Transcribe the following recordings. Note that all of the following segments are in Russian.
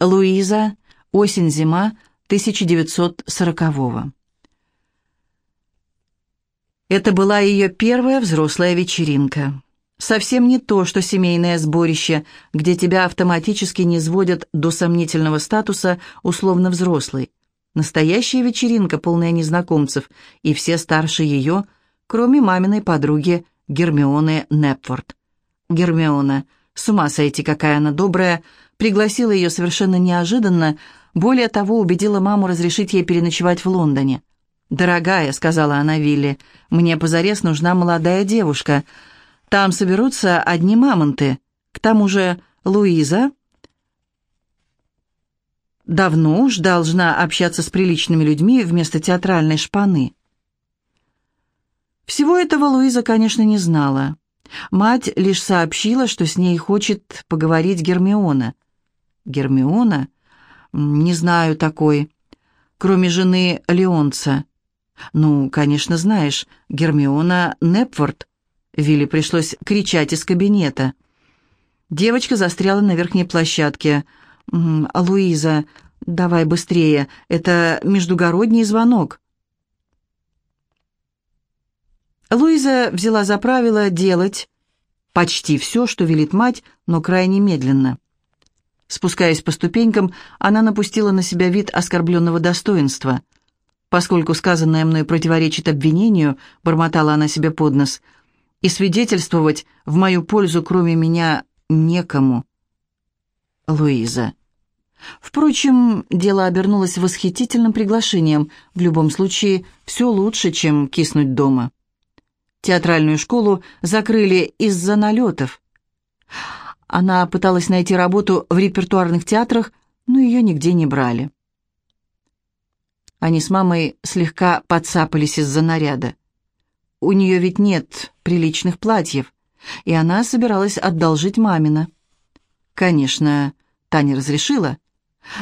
Луиза. Осень-зима 1940-го. Это была ее первая взрослая вечеринка. Совсем не то, что семейное сборище, где тебя автоматически не сводят до сомнительного статуса условно взрослый. Настоящая вечеринка, полная незнакомцев, и все старше ее, кроме маминой подруги Гермионы Непфорд. Гермиона, с ума сойти, какая она добрая, пригласила ее совершенно неожиданно, более того, убедила маму разрешить ей переночевать в Лондоне. «Дорогая», — сказала она Вилли, — «мне позарез нужна молодая девушка. Там соберутся одни мамонты. К тому же Луиза...» давно уж должна общаться с приличными людьми вместо театральной шпаны. Всего этого Луиза, конечно, не знала. Мать лишь сообщила, что с ней хочет поговорить Гермиона. Гермиона? Не знаю такой. Кроме жены Леонца. «Ну, конечно, знаешь, Гермиона Непфорд». Вилли пришлось кричать из кабинета. Девочка застряла на верхней площадке. «Луиза, давай быстрее, это междугородний звонок». Луиза взяла за правило делать почти все, что велит мать, но крайне медленно. Спускаясь по ступенькам, она напустила на себя вид оскорбленного достоинства – Поскольку сказанное мной противоречит обвинению, бормотала она себе под нос, и свидетельствовать в мою пользу, кроме меня, некому. Луиза. Впрочем, дело обернулось восхитительным приглашением. В любом случае, все лучше, чем киснуть дома. Театральную школу закрыли из-за налетов. Она пыталась найти работу в репертуарных театрах, но ее нигде не брали. Они с мамой слегка подцапались из-за наряда. У нее ведь нет приличных платьев, и она собиралась одолжить мамина. Конечно, Таня разрешила.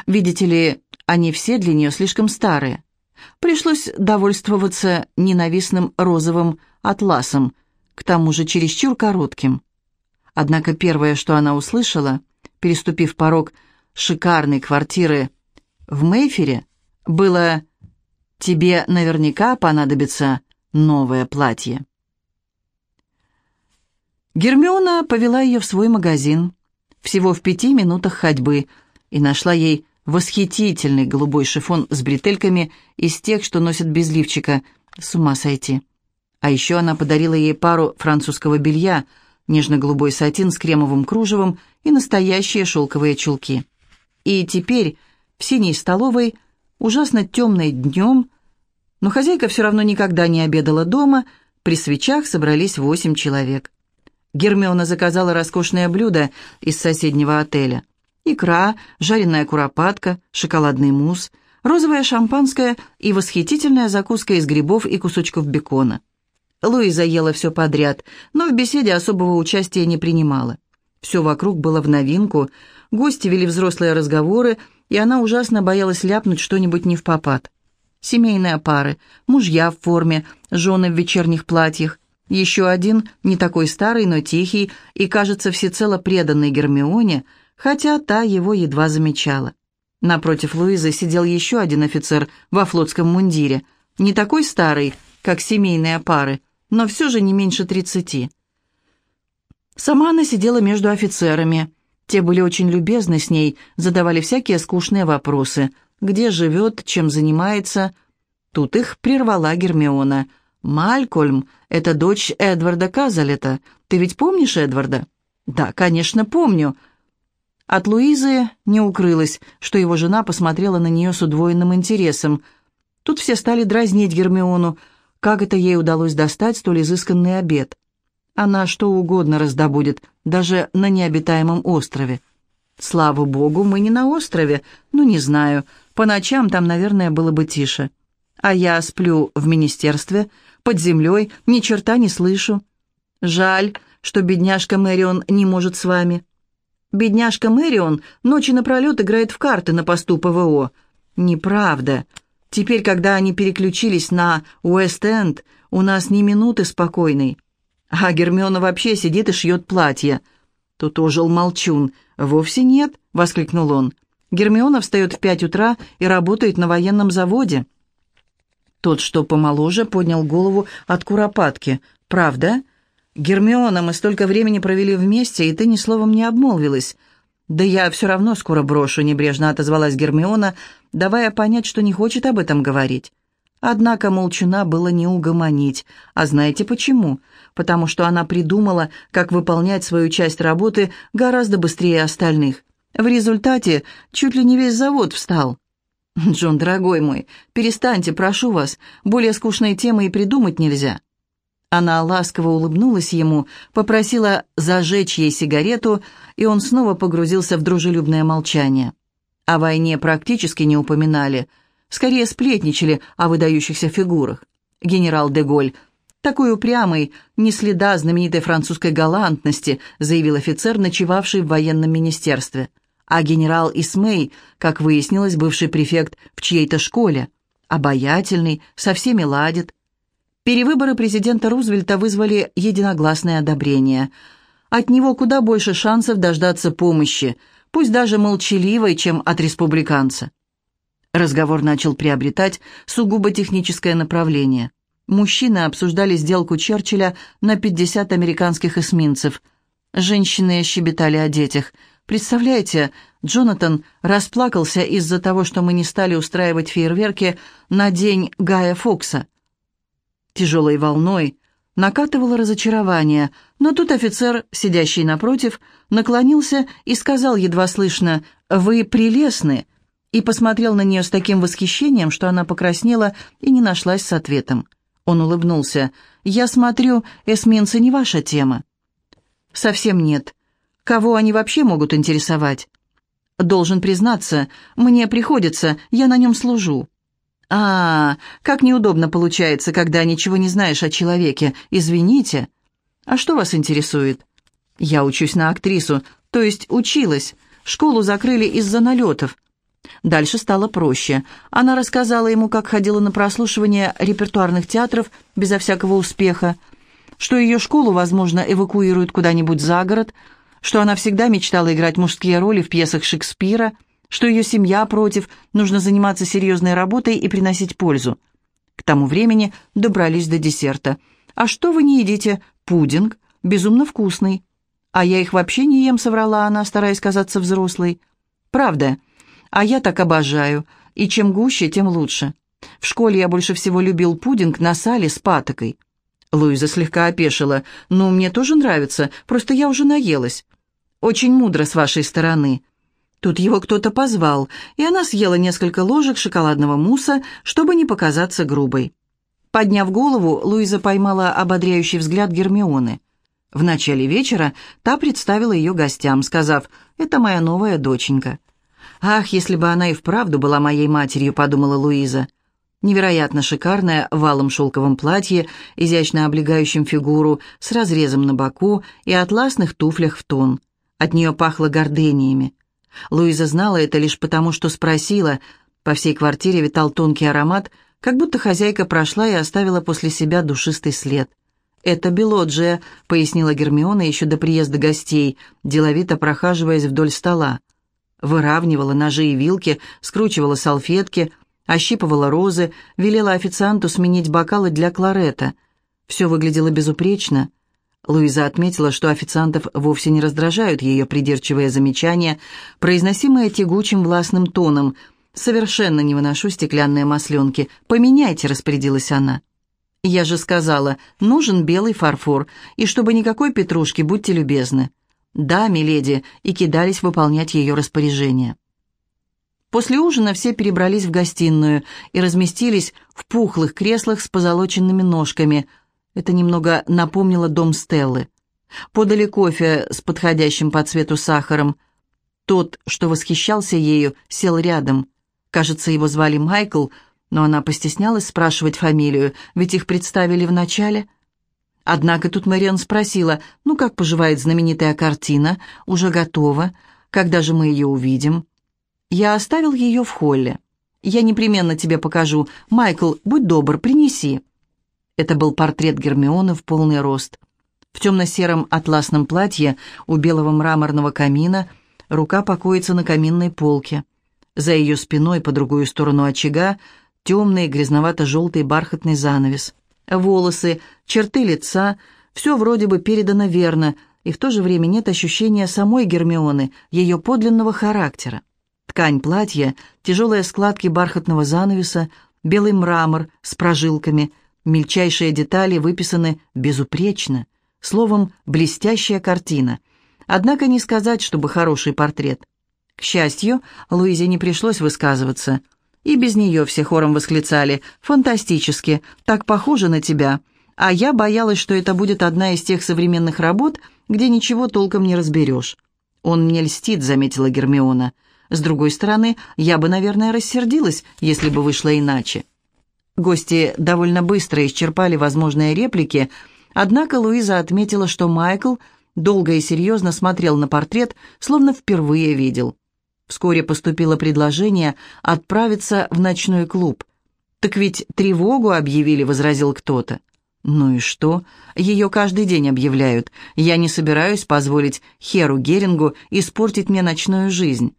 Видите ли, они все для нее слишком старые. Пришлось довольствоваться ненавистным розовым атласом, к тому же чересчур коротким. Однако первое, что она услышала, переступив порог шикарной квартиры в Мейфере, было «Тебе наверняка понадобится новое платье». Гермиона повела ее в свой магазин, всего в пяти минутах ходьбы, и нашла ей восхитительный голубой шифон с бретельками из тех, что носят без лифчика. С ума сойти. А еще она подарила ей пару французского белья, нежно-голубой сатин с кремовым кружевом и настоящие шелковые чулки. И теперь в синей столовой ужасно темной днем, но хозяйка все равно никогда не обедала дома, при свечах собрались восемь человек. Гермиона заказала роскошное блюдо из соседнего отеля. Икра, жареная куропатка, шоколадный мусс, розовое шампанское и восхитительная закуска из грибов и кусочков бекона. Луиза ела все подряд, но в беседе особого участия не принимала. Все вокруг было в новинку, гости вели взрослые разговоры, и она ужасно боялась ляпнуть что-нибудь не в попад. Семейные пары, мужья в форме, жены в вечерних платьях, еще один, не такой старый, но тихий и, кажется, всецело преданный Гермионе, хотя та его едва замечала. Напротив Луизы сидел еще один офицер во флотском мундире, не такой старый, как семейные пары, но все же не меньше тридцати. Сама она сидела между офицерами – те были очень любезны с ней, задавали всякие скучные вопросы. Где живет, чем занимается. Тут их прервала Гермиона. «Малькольм — это дочь Эдварда Казалета. Ты ведь помнишь Эдварда?» «Да, конечно, помню». От Луизы не укрылось, что его жена посмотрела на нее с удвоенным интересом. Тут все стали дразнить Гермиону, как это ей удалось достать столь изысканный обед. Она что угодно раздобудет, даже на необитаемом острове. Слава богу, мы не на острове. Ну, не знаю. По ночам там, наверное, было бы тише. А я сплю в министерстве, под землей, ни черта не слышу. Жаль, что бедняжка Мэрион не может с вами. Бедняжка Мэрион ночи напролет играет в карты на посту ПВО. Неправда. Теперь, когда они переключились на Уэст-Энд, у нас ни минуты спокойной. А Гермиона вообще сидит и шьет платье. Тут ожил молчун. «Вовсе нет», — воскликнул он. Гермиона встает в пять утра и работает на военном заводе». Тот, что помоложе, поднял голову от куропатки. «Правда?» «Гермиона, мы столько времени провели вместе, и ты ни словом не обмолвилась». «Да я все равно скоро брошу», — небрежно отозвалась Гермиона, давая понять, что не хочет об этом говорить. Однако молчуна было не угомонить. А знаете почему? Потому что она придумала, как выполнять свою часть работы гораздо быстрее остальных. В результате чуть ли не весь завод встал. «Джон, дорогой мой, перестаньте, прошу вас, более скучные темы и придумать нельзя». Она ласково улыбнулась ему, попросила зажечь ей сигарету, и он снова погрузился в дружелюбное молчание. О войне практически не упоминали – скорее сплетничали о выдающихся фигурах. Генерал Деголь, такой упрямый, ни следа знаменитой французской галантности, заявил офицер, ночевавший в военном министерстве. А генерал Исмей, как выяснилось, бывший префект в чьей-то школе, обаятельный, со всеми ладит. Перевыборы президента Рузвельта вызвали единогласное одобрение. От него куда больше шансов дождаться помощи, пусть даже молчаливой, чем от республиканца. Разговор начал приобретать сугубо техническое направление. Мужчины обсуждали сделку Черчилля на 50 американских эсминцев. Женщины щебетали о детях. Представляете, Джонатан расплакался из-за того, что мы не стали устраивать фейерверки на день Гая Фокса. Тяжелой волной накатывало разочарование, но тут офицер, сидящий напротив, наклонился и сказал едва слышно «Вы прелестны», и посмотрел на нее с таким восхищением, что она покраснела и не нашлась с ответом. Он улыбнулся. «Я смотрю, эсминцы не ваша тема». «Совсем нет. Кого они вообще могут интересовать?» «Должен признаться, мне приходится, я на нем служу». «А, как неудобно получается, когда ничего не знаешь о человеке. Извините». «А что вас интересует?» «Я учусь на актрису, то есть училась. Школу закрыли из-за налетов. Дальше стало проще. Она рассказала ему, как ходила на прослушивание репертуарных театров безо всякого успеха, что ее школу, возможно, эвакуируют куда-нибудь за город, что она всегда мечтала играть мужские роли в пьесах Шекспира, что ее семья против, нужно заниматься серьезной работой и приносить пользу. К тому времени добрались до десерта. «А что вы не едите? Пудинг. Безумно вкусный». «А я их вообще не ем», — соврала она, стараясь казаться взрослой. «Правда». А я так обожаю. И чем гуще, тем лучше. В школе я больше всего любил пудинг на сале с патокой. Луиза слегка опешила. «Ну, мне тоже нравится, просто я уже наелась». «Очень мудро с вашей стороны». Тут его кто-то позвал, и она съела несколько ложек шоколадного мусса, чтобы не показаться грубой. Подняв голову, Луиза поймала ободряющий взгляд Гермионы. В начале вечера та представила ее гостям, сказав «Это моя новая доченька». «Ах, если бы она и вправду была моей матерью», — подумала Луиза. Невероятно шикарная в валом шелковом платье, изящно облегающем фигуру, с разрезом на боку и атласных туфлях в тон. От нее пахло гордениями. Луиза знала это лишь потому, что спросила. По всей квартире витал тонкий аромат, как будто хозяйка прошла и оставила после себя душистый след. «Это Белоджия», — пояснила Гермиона еще до приезда гостей, деловито прохаживаясь вдоль стола выравнивала ножи и вилки, скручивала салфетки, ощипывала розы, велела официанту сменить бокалы для кларета. Все выглядело безупречно. Луиза отметила, что официантов вовсе не раздражают ее придирчивые замечания, произносимые тягучим властным тоном. «Совершенно не выношу стеклянные масленки. Поменяйте», — распорядилась она. «Я же сказала, нужен белый фарфор, и чтобы никакой петрушки, будьте любезны». «Да, миледи», и кидались выполнять ее распоряжение. После ужина все перебрались в гостиную и разместились в пухлых креслах с позолоченными ножками. Это немного напомнило дом Стеллы. Подали кофе с подходящим по цвету сахаром. Тот, что восхищался ею, сел рядом. Кажется, его звали Майкл, но она постеснялась спрашивать фамилию, ведь их представили вначале. Однако тут Мэриан спросила, ну как поживает знаменитая картина, уже готова, когда же мы ее увидим? Я оставил ее в холле. Я непременно тебе покажу. Майкл, будь добр, принеси. Это был портрет Гермионы в полный рост. В темно-сером атласном платье у белого мраморного камина рука покоится на каминной полке. За ее спиной, по другую сторону очага, темный грязновато-желтый бархатный занавес. Волосы, черты лица — все вроде бы передано верно, и в то же время нет ощущения самой Гермионы, ее подлинного характера. Ткань платья, тяжелые складки бархатного занавеса, белый мрамор с прожилками, мельчайшие детали выписаны безупречно. Словом, блестящая картина. Однако не сказать, чтобы хороший портрет. К счастью, Луизе не пришлось высказываться. И без нее все хором восклицали «Фантастически! Так похоже на тебя!» А я боялась, что это будет одна из тех современных работ, где ничего толком не разберешь. «Он мне льстит», — заметила Гермиона. «С другой стороны, я бы, наверное, рассердилась, если бы вышло иначе». Гости довольно быстро исчерпали возможные реплики, однако Луиза отметила, что Майкл долго и серьезно смотрел на портрет, словно впервые видел. Вскоре поступило предложение отправиться в ночной клуб. «Так ведь тревогу объявили», — возразил кто-то. «Ну и что? Ее каждый день объявляют. Я не собираюсь позволить Херу Герингу испортить мне ночную жизнь».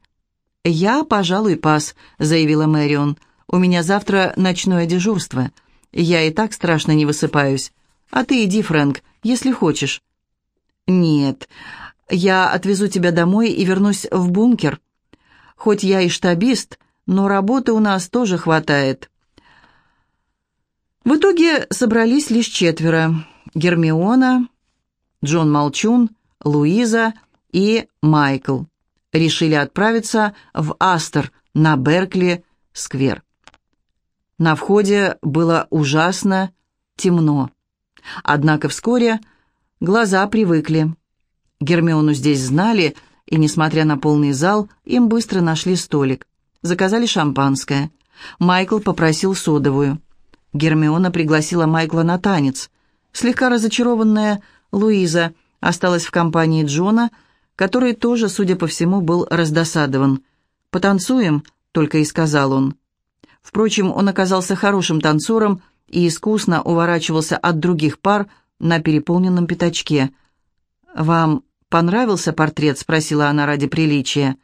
«Я, пожалуй, пас», — заявила Мэрион. «У меня завтра ночное дежурство. Я и так страшно не высыпаюсь. А ты иди, Фрэнк, если хочешь». «Нет, я отвезу тебя домой и вернусь в бункер. Хоть я и штабист, но работы у нас тоже хватает». В итоге собрались лишь четверо. Гермиона, Джон Молчун, Луиза и Майкл. Решили отправиться в Астер на Беркли-сквер. На входе было ужасно темно. Однако вскоре глаза привыкли. Гермиону здесь знали, и, несмотря на полный зал, им быстро нашли столик. Заказали шампанское. Майкл попросил содовую. Гермиона пригласила Майкла на танец. Слегка разочарованная Луиза осталась в компании Джона, который тоже, судя по всему, был раздосадован. «Потанцуем?» — только и сказал он. Впрочем, он оказался хорошим танцором и искусно уворачивался от других пар на переполненном пятачке. «Вам понравился портрет?» — спросила она ради приличия.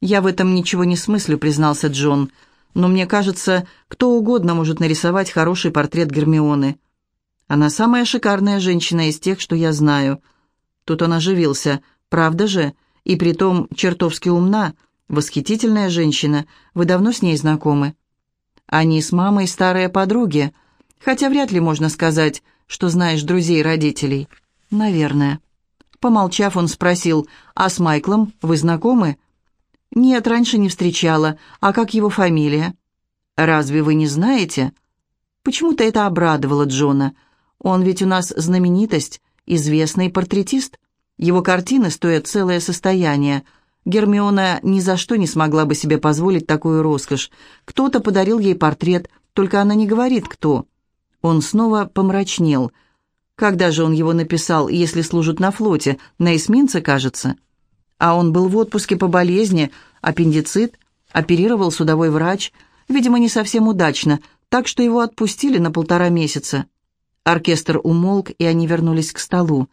«Я в этом ничего не смыслю», — признался Джон но мне кажется, кто угодно может нарисовать хороший портрет Гермионы. Она самая шикарная женщина из тех, что я знаю. Тут он оживился. Правда же? И притом чертовски умна, восхитительная женщина. Вы давно с ней знакомы? Они с мамой старые подруги, хотя вряд ли можно сказать, что знаешь друзей родителей. Наверное. Помолчав, он спросил, «А с Майклом вы знакомы?» «Нет, раньше не встречала. А как его фамилия?» «Разве вы не знаете?» Почему-то это обрадовало Джона. Он ведь у нас знаменитость, известный портретист. Его картины стоят целое состояние. Гермиона ни за что не смогла бы себе позволить такую роскошь. Кто-то подарил ей портрет, только она не говорит, кто. Он снова помрачнел. Когда же он его написал, если служит на флоте? На эсминце, кажется. А он был в отпуске по болезни, аппендицит, оперировал судовой врач, видимо, не совсем удачно, так что его отпустили на полтора месяца. Оркестр умолк, и они вернулись к столу.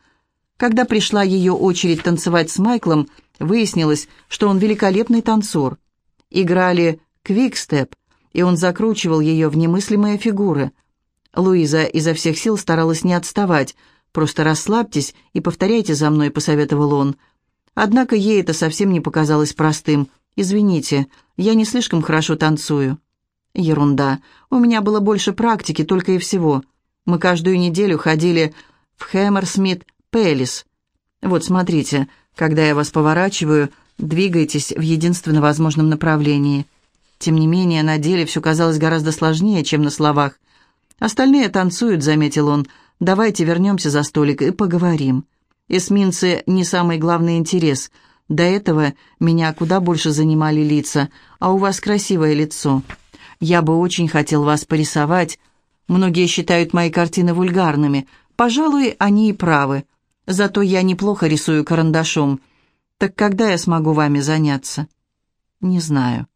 Когда пришла ее очередь танцевать с Майклом, выяснилось, что он великолепный танцор. Играли квикстеп, и он закручивал ее в немыслимые фигуры. Луиза изо всех сил старалась не отставать. «Просто расслабьтесь и повторяйте за мной», — посоветовал он. Однако ей это совсем не показалось простым. «Извините, я не слишком хорошо танцую». «Ерунда. У меня было больше практики, только и всего. Мы каждую неделю ходили в Хэмерсмит Пелис. Вот смотрите, когда я вас поворачиваю, двигайтесь в единственно возможном направлении». Тем не менее, на деле все казалось гораздо сложнее, чем на словах. «Остальные танцуют», — заметил он. «Давайте вернемся за столик и поговорим». Эсминцы не самый главный интерес. До этого меня куда больше занимали лица, а у вас красивое лицо. Я бы очень хотел вас порисовать. Многие считают мои картины вульгарными. Пожалуй, они и правы. Зато я неплохо рисую карандашом. Так когда я смогу вами заняться? Не знаю.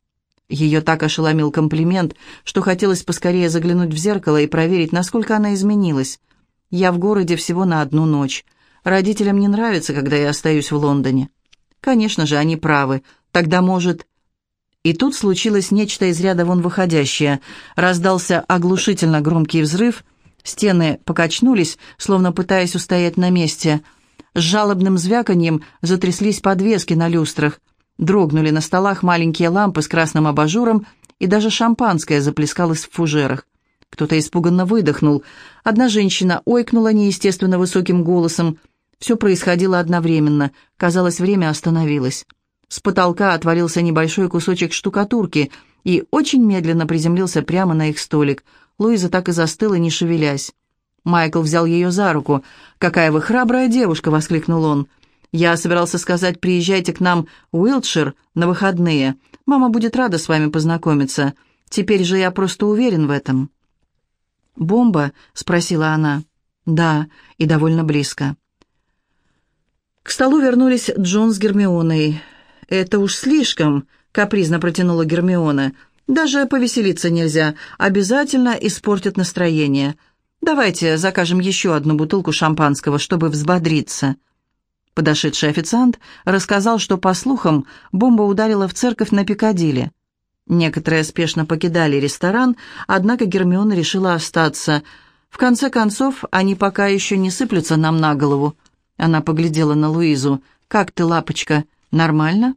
Ее так ошеломил комплимент, что хотелось поскорее заглянуть в зеркало и проверить, насколько она изменилась. Я в городе всего на одну ночь. Родителям не нравится, когда я остаюсь в Лондоне. Конечно же, они правы. Тогда, может... И тут случилось нечто из ряда вон выходящее. Раздался оглушительно громкий взрыв, стены покачнулись, словно пытаясь устоять на месте. С жалобным звяканьем затряслись подвески на люстрах, дрогнули на столах маленькие лампы с красным абажуром, и даже шампанское заплескалось в фужерах. Кто-то испуганно выдохнул. Одна женщина ойкнула неестественно высоким голосом. Все происходило одновременно. Казалось, время остановилось. С потолка отвалился небольшой кусочек штукатурки и очень медленно приземлился прямо на их столик. Луиза так и застыла, не шевелясь. Майкл взял ее за руку. «Какая вы храбрая девушка!» — воскликнул он. «Я собирался сказать, приезжайте к нам в Уилтшир на выходные. Мама будет рада с вами познакомиться. Теперь же я просто уверен в этом». «Бомба?» — спросила она. «Да, и довольно близко». К столу вернулись Джон с Гермионой. «Это уж слишком», — капризно протянула Гермиона. «Даже повеселиться нельзя. Обязательно испортит настроение. Давайте закажем еще одну бутылку шампанского, чтобы взбодриться». Подошедший официант рассказал, что, по слухам, бомба ударила в церковь на Пикадилли. Некоторые спешно покидали ресторан, однако Гермиона решила остаться. В конце концов, они пока еще не сыплются нам на голову. Она поглядела на Луизу. «Как ты, лапочка?» «Нормально?»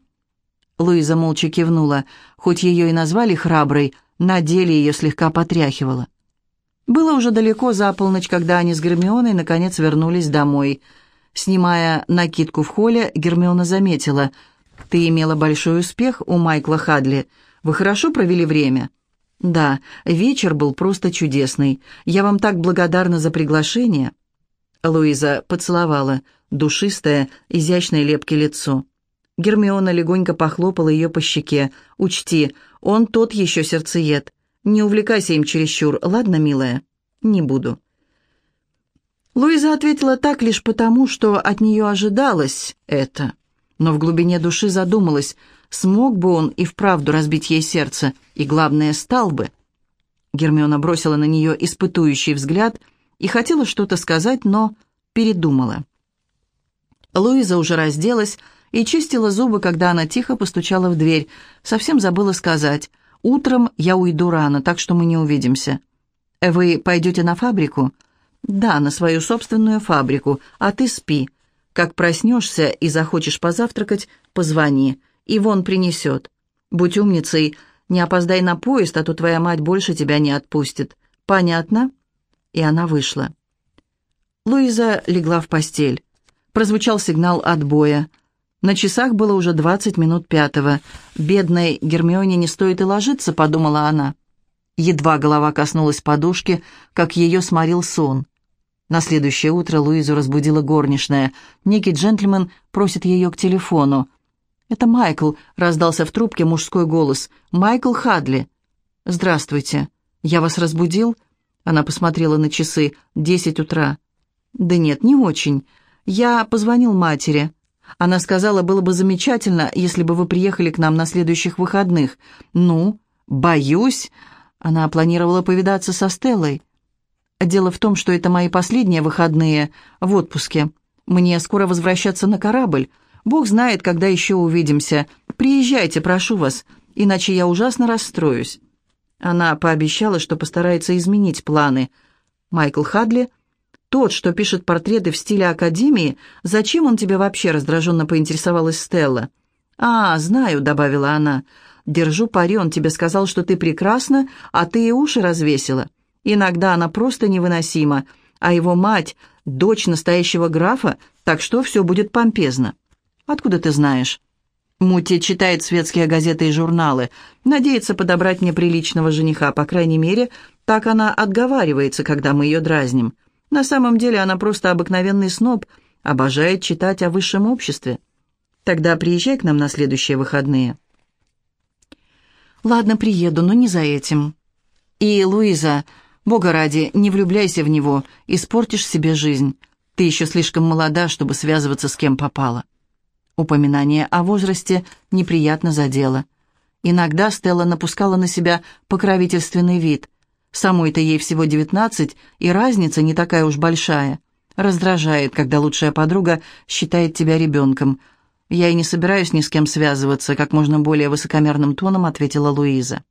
Луиза молча кивнула. Хоть ее и назвали храброй, на деле ее слегка потряхивало. Было уже далеко за полночь, когда они с Гермионой наконец вернулись домой. Снимая накидку в холле, Гермиона заметила. «Ты имела большой успех у Майкла Хадли. Вы хорошо провели время?» «Да, вечер был просто чудесный. Я вам так благодарна за приглашение». Луиза поцеловала душистое, изящное лепкое лицо. Гермиона легонько похлопала ее по щеке. «Учти, он тот еще сердцеед. Не увлекайся им чересчур, ладно, милая?» «Не буду». Луиза ответила так лишь потому, что от нее ожидалось это. Но в глубине души задумалась, смог бы он и вправду разбить ей сердце, и, главное, стал бы. Гермиона бросила на нее испытующий взгляд и хотела что-то сказать, но передумала. Луиза уже разделась, и чистила зубы, когда она тихо постучала в дверь. Совсем забыла сказать. «Утром я уйду рано, так что мы не увидимся». «Вы пойдете на фабрику?» «Да, на свою собственную фабрику, а ты спи. Как проснешься и захочешь позавтракать, позвони, и вон принесет. Будь умницей, не опоздай на поезд, а то твоя мать больше тебя не отпустит. Понятно?» И она вышла. Луиза легла в постель. Прозвучал сигнал отбоя. На часах было уже двадцать минут пятого. «Бедной Гермионе не стоит и ложиться», — подумала она. Едва голова коснулась подушки, как ее сморил сон. На следующее утро Луизу разбудила горничная. Некий джентльмен просит ее к телефону. «Это Майкл», — раздался в трубке мужской голос. «Майкл Хадли». «Здравствуйте. Я вас разбудил?» Она посмотрела на часы. «Десять утра». «Да нет, не очень. Я позвонил матери». Она сказала, было бы замечательно, если бы вы приехали к нам на следующих выходных. Ну, боюсь. Она планировала повидаться со Стеллой. Дело в том, что это мои последние выходные в отпуске. Мне скоро возвращаться на корабль. Бог знает, когда еще увидимся. Приезжайте, прошу вас, иначе я ужасно расстроюсь». Она пообещала, что постарается изменить планы. Майкл Хадли тот, что пишет портреты в стиле Академии, зачем он тебе вообще?» — раздраженно поинтересовалась Стелла. «А, знаю», — добавила она. «Держу пари, он тебе сказал, что ты прекрасна, а ты и уши развесила. Иногда она просто невыносима, а его мать — дочь настоящего графа, так что все будет помпезно». «Откуда ты знаешь?» Мути читает светские газеты и журналы, надеется подобрать мне приличного жениха, по крайней мере, так она отговаривается, когда мы ее дразним. На самом деле она просто обыкновенный сноб, обожает читать о высшем обществе. Тогда приезжай к нам на следующие выходные». «Ладно, приеду, но не за этим». «И, Луиза, бога ради, не влюбляйся в него, испортишь себе жизнь. Ты еще слишком молода, чтобы связываться с кем попало». Упоминание о возрасте неприятно задело. Иногда Стелла напускала на себя покровительственный вид – Самой-то ей всего девятнадцать, и разница не такая уж большая. Раздражает, когда лучшая подруга считает тебя ребенком. «Я и не собираюсь ни с кем связываться», — как можно более высокомерным тоном ответила Луиза.